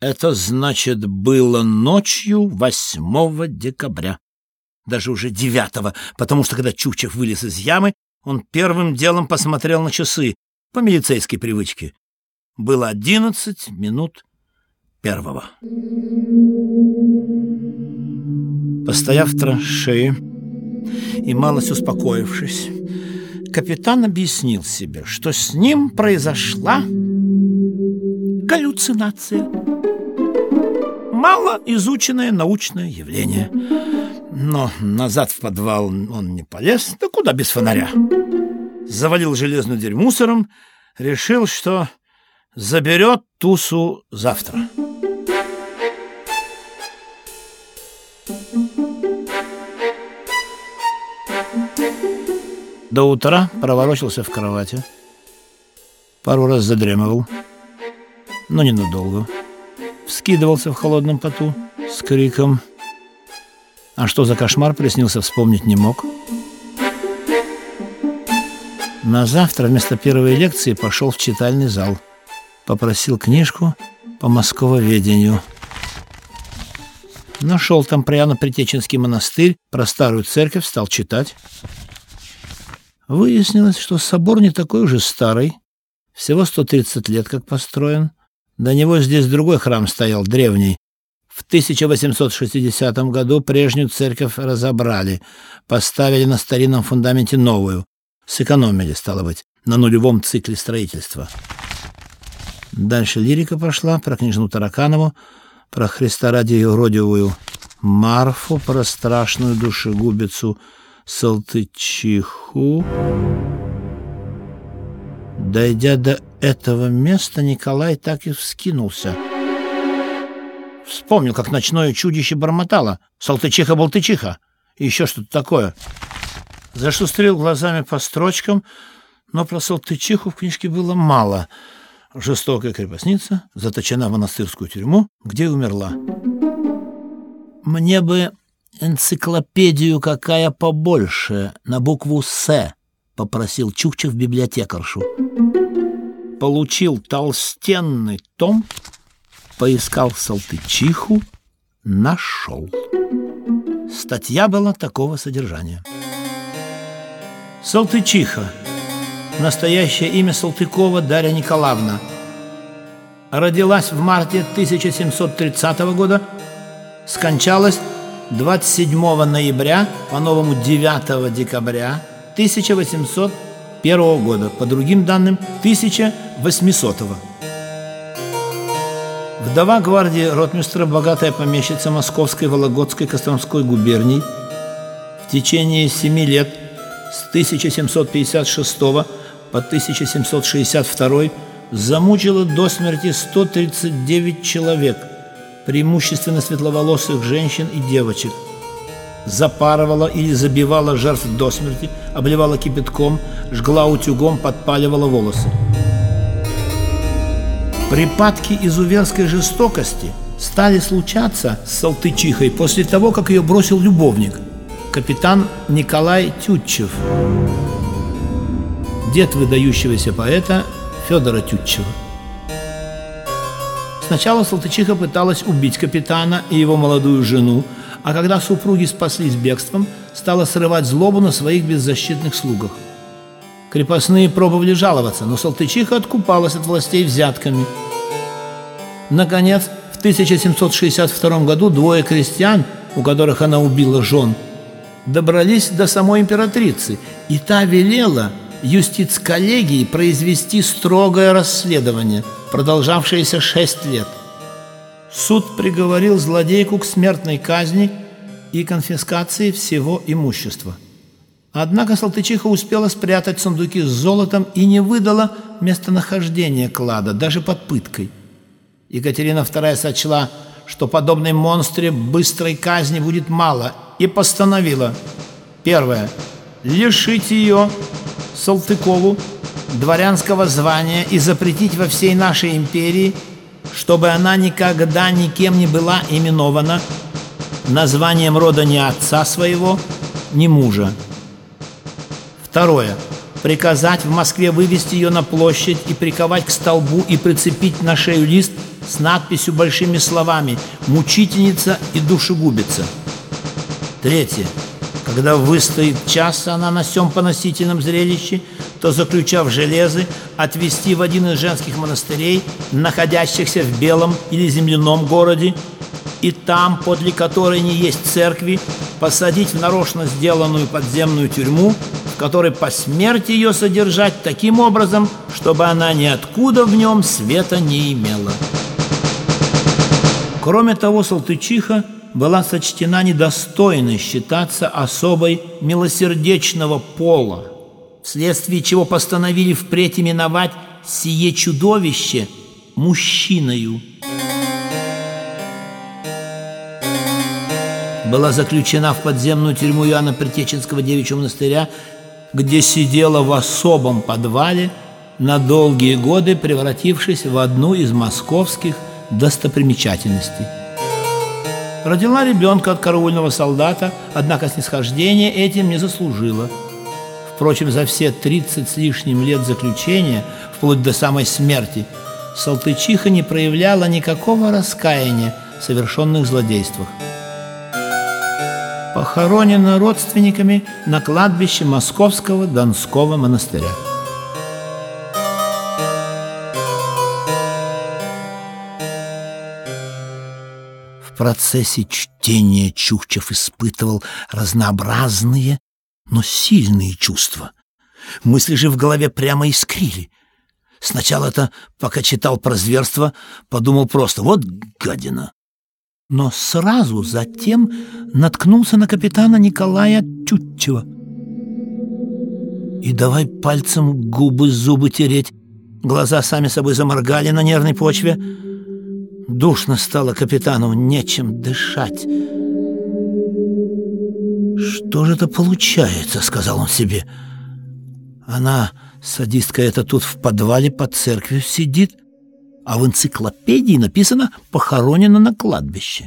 Это значит, было ночью 8 декабря. Даже уже 9 потому что когда Чукчев вылез из ямы, он первым делом посмотрел на часы по милицейской привычке. Было 11 минут первого. Постояв в траншее и малость успокоившись, капитан объяснил себе, что с ним произошла галлюцинация. Мало изученное научное явление. Но назад в подвал он не полез, да куда без фонаря. Завалил железную дверь мусором, решил, что заберет тусу завтра. До утра проворочился в кровати. Пару раз задремывал, но ненадолго. Вскидывался в холодном поту с криком. А что за кошмар приснился, вспомнить не мог. На завтра вместо первой лекции пошел в читальный зал. Попросил книжку по москововедению. Нашел там Пряно-Притеченский монастырь, про старую церковь стал читать. Выяснилось, что собор не такой уже старый, всего 130 лет как построен. До него здесь другой храм стоял, древний. В 1860 году прежнюю церковь разобрали, поставили на старинном фундаменте новую. Сэкономили, стало быть, на нулевом цикле строительства. Дальше лирика пошла про княжну Тараканову, про Христа ради юродивую Марфу, про страшную душегубицу Салтычиху. Дойдя до этого места, Николай так и вскинулся. Вспомнил, как ночное чудище бормотало. Салтычиха-болтычиха. И еще что-то такое. Зашустрил глазами по строчкам, но про Салтычиху в книжке было мало. Жестокая крепостница заточена в монастырскую тюрьму, где умерла. Мне бы энциклопедию какая побольше, на букву «С», — попросил Чукчев библиотекаршу. Получил толстенный том, поискал Салтычиху, нашел. Статья была такого содержания. Салтычиха. Настоящее имя Салтыкова Дарья Николаевна. Родилась в марте 1730 года, скончалась 27 ноября, по-новому 9 декабря 1801 года, по другим данным 1800 -го. Вдова гвардии ротмистра, богатая помещица Московской, Вологодской, Костромской губерний, в течение семи лет с 1756 по 1762 замучила до смерти 139 человек – преимущественно светловолосых женщин и девочек. Запарывала или забивала жертв до смерти, обливала кипятком, жгла утюгом, подпаливала волосы. Припадки изуверской жестокости стали случаться с Салтычихой после того, как ее бросил любовник, капитан Николай Тютчев, дед выдающегося поэта Федора Тютчева. Сначала Салтычиха пыталась убить капитана и его молодую жену, а когда супруги спаслись бегством, стала срывать злобу на своих беззащитных слугах. Крепостные пробовали жаловаться, но Салтычиха откупалась от властей взятками. Наконец, в 1762 году двое крестьян, у которых она убила жен, добрались до самой императрицы, и та велела юстиц-коллегии произвести строгое расследование – продолжавшееся шесть лет. Суд приговорил злодейку к смертной казни и конфискации всего имущества. Однако Салтычиха успела спрятать сундуки с золотом и не выдала местонахождение клада, даже под пыткой. Екатерина II сочла, что подобной монстре быстрой казни будет мало, и постановила Первое. Лишить ее, Салтыкову, дворянского звания и запретить во всей нашей империи, чтобы она никогда никем не была именована названием рода ни отца своего, ни мужа. Второе. Приказать в Москве вывести ее на площадь и приковать к столбу и прицепить на шею лист с надписью большими словами «Мучительница и душегубица». Третье. Когда выстоит час она на всем поносительном зрелище, то, заключав железы, отвести в один из женских монастырей, находящихся в Белом или земляном городе, и там, подле которой не есть церкви, посадить в нарочно сделанную подземную тюрьму, в которой по смерти ее содержать таким образом, чтобы она ниоткуда в нем света не имела. Кроме того, Салтычиха была сочтена недостойной считаться особой милосердечного пола, вследствие чего постановили впредь именовать сие чудовище мужчиною. Была заключена в подземную тюрьму Иоанна Притеченского девичьего монастыря, где сидела в особом подвале, на долгие годы превратившись в одну из московских достопримечательностей. Родила ребенка от караульного солдата, однако снисхождение этим не заслужила. Впрочем, за все 30 с лишним лет заключения, вплоть до самой смерти, Салтычиха не проявляла никакого раскаяния в совершенных злодействах. Похоронена родственниками на кладбище Московского Донского монастыря. Процессе чтения Чукчев испытывал разнообразные, но сильные чувства. Мысли же в голове прямо искрили. Сначала это, пока читал про зверство, подумал просто «вот гадина». Но сразу затем наткнулся на капитана Николая Тютчева. И давай пальцем губы, зубы тереть. Глаза сами собой заморгали на нервной почве — Душно стало капитану, нечем дышать. «Что же это получается?» — сказал он себе. «Она, садистка эта, тут в подвале под церковью сидит, а в энциклопедии написано «похоронена на кладбище».